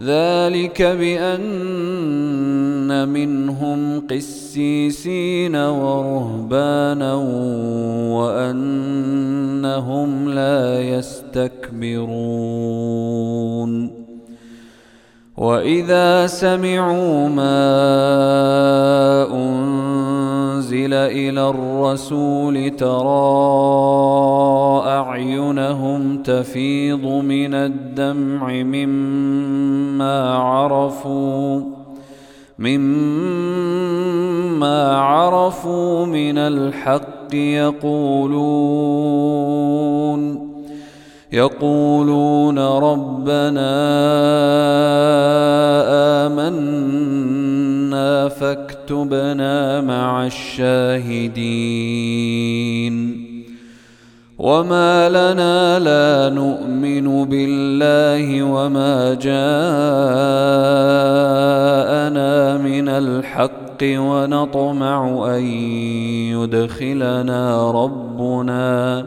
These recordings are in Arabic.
ذلك بأن منهم قسيسين ورهبانا وأنهم لا يستكبرون. وإذا سمعوا ما أنزل إلى الرسول ترى أعينهم تفيض من الدمع مما عرفوا مما عرفوا من الحق يقولون يقولون ربنا آمنا فاكتبنا مع الشاهدين وما لنا لا نؤمن بالله وما جاءنا من الحق ونطمع أن يدخلنا ربنا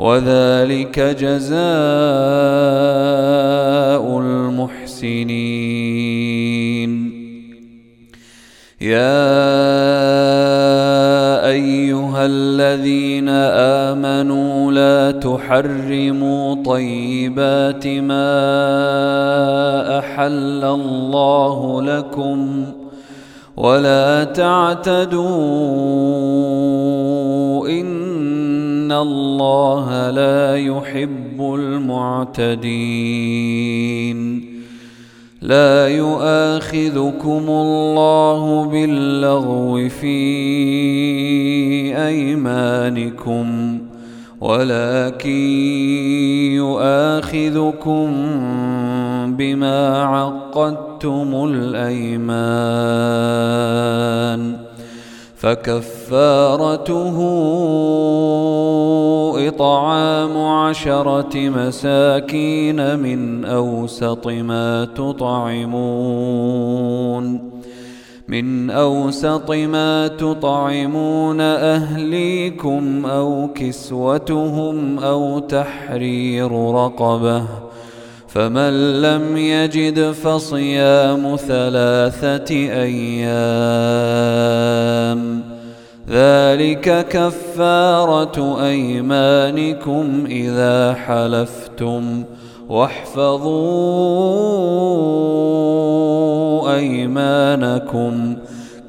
وذلك جزاء المحسنين. يا أيها الذين آمنوا لا تحرموا طيبات ما أحل الله لكم ولا تعتدوا ان الله لا يحب المعتدين لا يؤاخذكم الله باللغو في ايمانكم ولكن يؤاخذكم بما عقدتم الايمان فكفارته إطعام عشرة مساكين من أوسط ما تطعمون من أوسط ما تطعمون أهليكم أو كسوتهم أو تحرير رقبة فمن لم يجد فصيام ثلاثة أيام. ذلك كفارة أيمانكم إذا حلفتم. واحفظوا أيمانكم.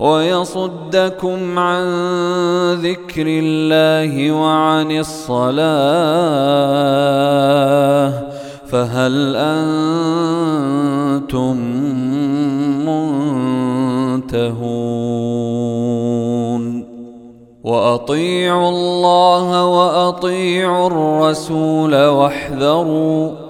ويصدكم عن ذكر الله وعن الصلاة فهل أنتم منتهون؟ وأطيعوا الله وأطيعوا الرسول واحذروا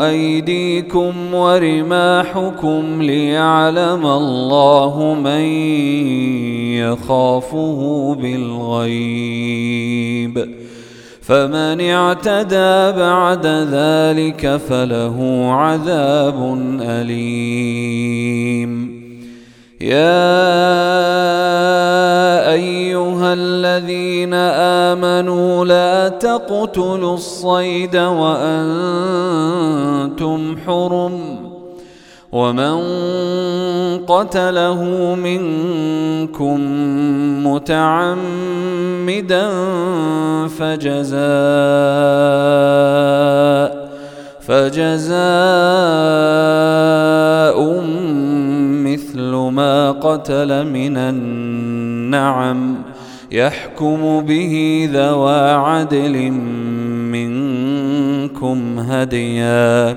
أيديكم ورماحكم ليعلم الله من يخافه بالغيب. فمن اعتدى بعد ذلك فله عذاب أليم. يا أيها الذين آمنوا لا تقتلوا الصيد وأنتم ومن قتله منكم متعمدا فجزاء فجزاء مثل ما قتل من النعم يحكم به ذوى عدل منكم هديا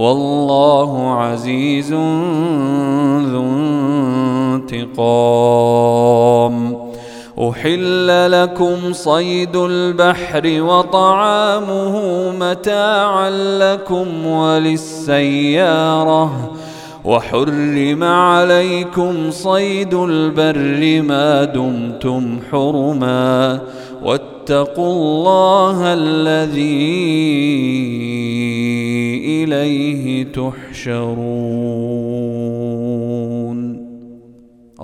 والله عزيز ذو انتقام. أحل لكم صيد البحر وطعامه متاعا لكم وللسيارة. وحرم عليكم صيد البر ما دمتم حرما. واتقوا الله الذي إليه تحشرون.